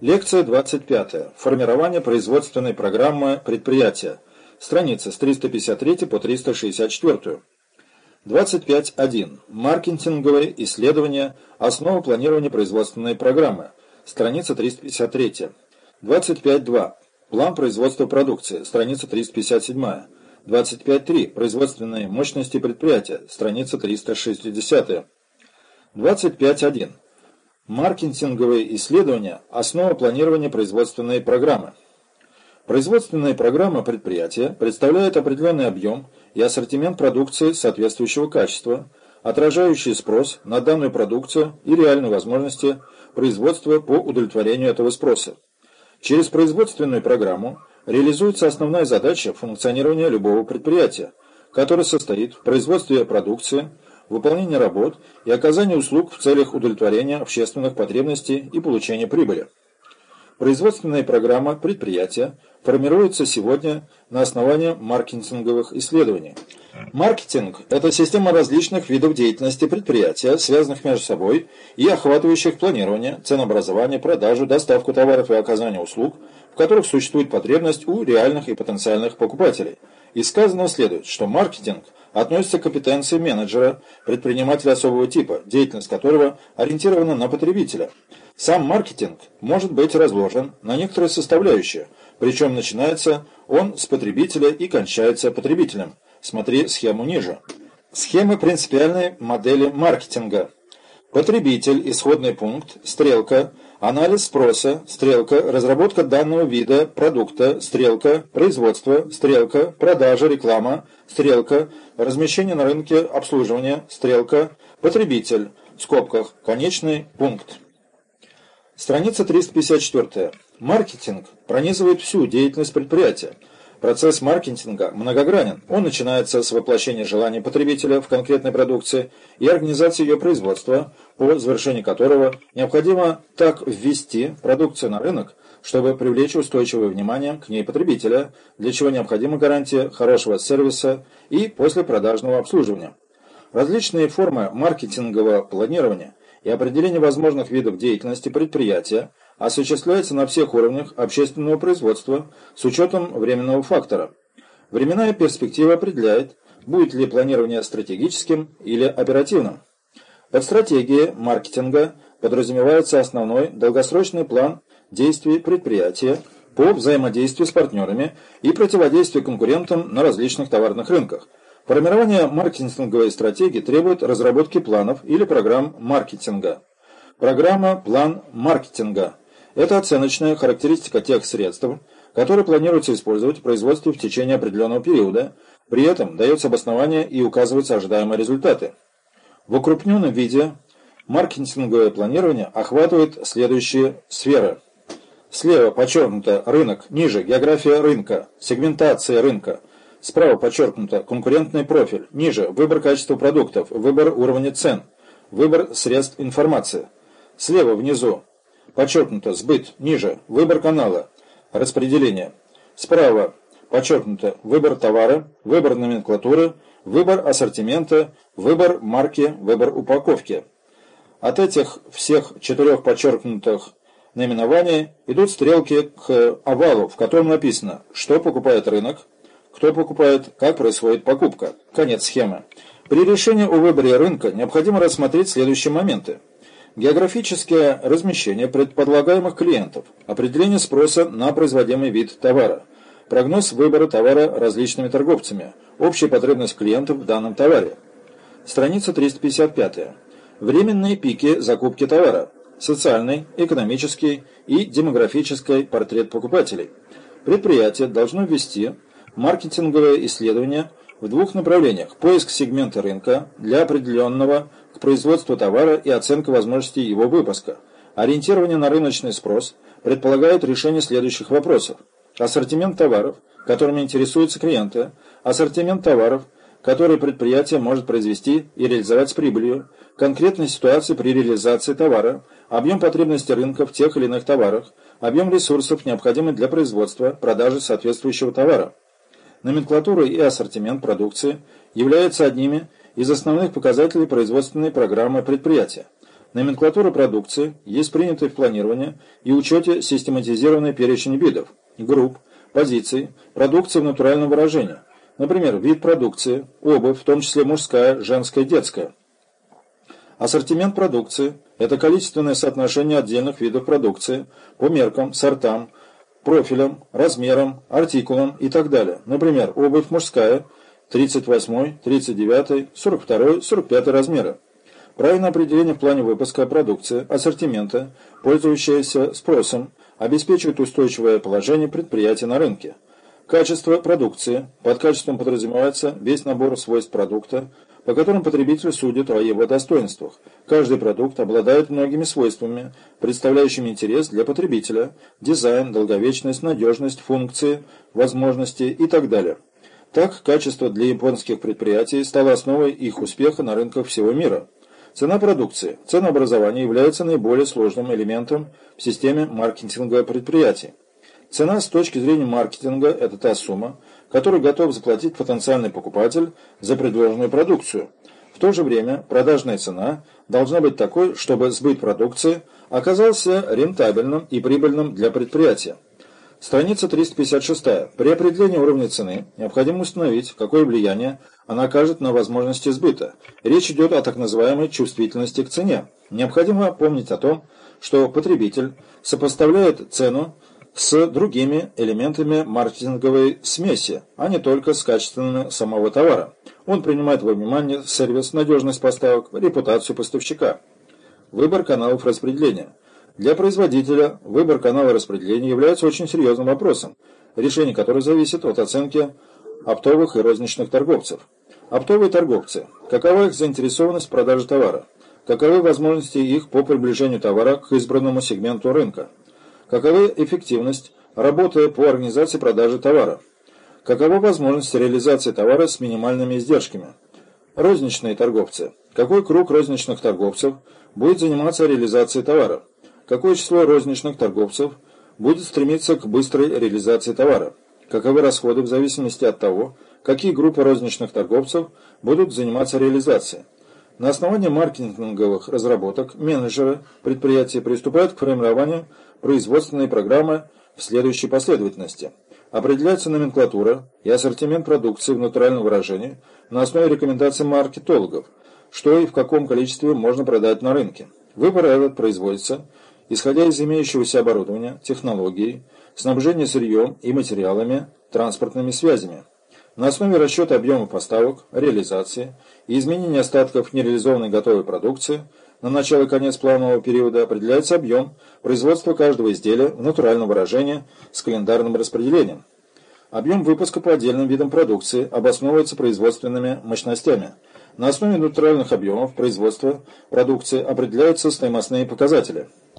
Лекция 25. Формирование производственной программы предприятия. Страница с 353 по 364. 25.1. Маркетинговые исследования. Основа планирования производственной программы. Страница 353. 25.2. План производства продукции. Страница 357. 25.3. Производственные мощности предприятия. Страница 360. 25.1. Маркетинговые исследования – основа планирования производственной программы. Производственная программа предприятия представляет определенный объем и ассортимент продукции соответствующего качества, отражающий спрос на данную продукцию и реальные возможности производства по удовлетворению этого спроса. Через производственную программу реализуется основная задача функционирования любого предприятия, которая состоит в производстве продукции – выполнение работ и оказание услуг в целях удовлетворения общественных потребностей и получения прибыли. Производственная программа предприятия формируется сегодня на основании маркетинговых исследований. Маркетинг – это система различных видов деятельности предприятия, связанных между собой и охватывающих планирование, ценообразование, продажу, доставку товаров и оказание услуг, в которых существует потребность у реальных и потенциальных покупателей. Из сказанного следует, что маркетинг – относятся к компетенции менеджера, предпринимателя особого типа, деятельность которого ориентирована на потребителя. Сам маркетинг может быть разложен на некоторые составляющие, причем начинается он с потребителя и кончается потребителем. Смотри схему ниже. Схемы принципиальной модели маркетинга. Потребитель, исходный пункт, стрелка – Анализ спроса, стрелка, разработка данного вида продукта, стрелка, производство, стрелка, продажа, реклама, стрелка, размещение на рынке, обслуживание, стрелка, потребитель, в скобках, конечный пункт. Страница 354. Маркетинг пронизывает всю деятельность предприятия. Процесс маркетинга многогранен. Он начинается с воплощения желаний потребителя в конкретной продукции и организации ее производства, по завершении которого необходимо так ввести продукцию на рынок, чтобы привлечь устойчивое внимание к ней потребителя, для чего необходима гарантия хорошего сервиса и послепродажного обслуживания. Различные формы маркетингового планирования и определение возможных видов деятельности предприятия – осуществляется на всех уровнях общественного производства с учетом временного фактора. Временная перспектива определяет, будет ли планирование стратегическим или оперативным. Под стратегией маркетинга подразумевается основной долгосрочный план действий предприятия по взаимодействию с партнерами и противодействию конкурентам на различных товарных рынках. Формирование маркетинговой стратегии требует разработки планов или программ маркетинга. Программа «План маркетинга» Это оценочная характеристика тех средств, которые планируется использовать в производстве в течение определенного периода, при этом дается обоснование и указываются ожидаемые результаты. В укрупненном виде маркетинговое планирование охватывает следующие сферы. Слева подчеркнуто рынок, ниже география рынка, сегментация рынка. Справа подчеркнуто конкурентный профиль, ниже выбор качества продуктов, выбор уровня цен, выбор средств информации. Слева внизу подчеркнуто, сбыт, ниже, выбор канала, распределение. Справа, подчеркнуто, выбор товара, выбор номенклатуры, выбор ассортимента, выбор марки, выбор упаковки. От этих всех четырех подчеркнутых наименований идут стрелки к овалу, в котором написано, что покупает рынок, кто покупает, как происходит покупка. Конец схемы. При решении о выборе рынка необходимо рассмотреть следующие моменты. Географическое размещение предполагаемых клиентов, определение спроса на производимый вид товара, прогноз выбора товара различными торговцами, общая потребность клиентов в данном товаре. Страница 355. Временные пики закупки товара, социальный, экономический и демографический портрет покупателей. Предприятие должно ввести маркетинговое исследование в двух направлениях – поиск сегмента рынка для определенного к производству товара и оценка возможностей его выпуска. Ориентирование на рыночный спрос предполагает решение следующих вопросов. Ассортимент товаров, которыми интересуются клиенты, ассортимент товаров, которые предприятие может произвести и реализовать с прибылью, конкретной ситуации при реализации товара, объем потребностей рынка в тех или иных товарах, объем ресурсов, необходимых для производства, продажи соответствующего товара. Номенклатура и ассортимент продукции являются одними из основных показателей производственной программы предприятия. Номенклатура продукции есть принятый в планировании и учете систематизированный перечень видов, групп, позиций, продукции в натуральном выражении. Например, вид продукции, обувь, в том числе мужская, женская, детская. Ассортимент продукции – это количественное соотношение отдельных видов продукции по меркам, сортам, профилям, размерам, артикулам и так далее. Например, обувь мужская – 38, 39, 42, 45 размеры. Правильное определение в плане выпуска продукции, ассортимента, пользующаяся спросом, обеспечивает устойчивое положение предприятия на рынке. Качество продукции. Под качеством подразумевается весь набор свойств продукта, по которым потребитель судит о его достоинствах. Каждый продукт обладает многими свойствами, представляющими интерес для потребителя, дизайн, долговечность, надежность, функции, возможности и так далее. Так, качество для японских предприятий стало основой их успеха на рынках всего мира. Цена продукции. Ценообразование является наиболее сложным элементом в системе маркетинга предприятий. Цена с точки зрения маркетинга – это та сумма, которую готов заплатить потенциальный покупатель за предложенную продукцию. В то же время продажная цена должна быть такой, чтобы сбыт продукции оказался рентабельным и прибыльным для предприятия. Страница 356. При определении уровня цены необходимо установить, какое влияние она окажет на возможности сбыта. Речь идет о так называемой чувствительности к цене. Необходимо помнить о том, что потребитель сопоставляет цену с другими элементами маркетинговой смеси, а не только с качествами самого товара. Он принимает во внимание сервис, надежность поставок, репутацию поставщика. Выбор каналов распределения – для производителя выбор канала распределения является очень серьезным вопросом, решение которого зависит от оценки оптовых и розничных торговцев. Оптовые торговцы. Какова их заинтересованность в продаже товара? Каковы возможности их по приближению товара к избранному сегменту рынка? Какова эффективность работы по организации продажи товара? Какова возможность реализации товара с минимальными издержками? Розничные торговцы. Какой круг розничных торговцев будет заниматься реализацией товара? Какое число розничных торговцев будет стремиться к быстрой реализации товара? Каковы расходы в зависимости от того, какие группы розничных торговцев будут заниматься реализацией? На основании маркетинговых разработок менеджеры предприятия приступают к формированию производственной программы в следующей последовательности. Определяется номенклатура и ассортимент продукции в натуральном выражении на основе рекомендаций маркетологов, что и в каком количестве можно продать на рынке. Выбор этот производится исходя из имеющегося оборудования, технологий, снабжения сырьем и материалами, транспортными связями. На основе расчета объема поставок, реализации и изменения остатков нереализованной готовой продукции на начало и конец планового периода определяется объем производства каждого изделия в натуральном выражении с календарным распределением. Объем выпуска по отдельным видам продукции обосновывается производственными мощностями. На основе натуральных объемов производства продукции определяются стоимостные показатели.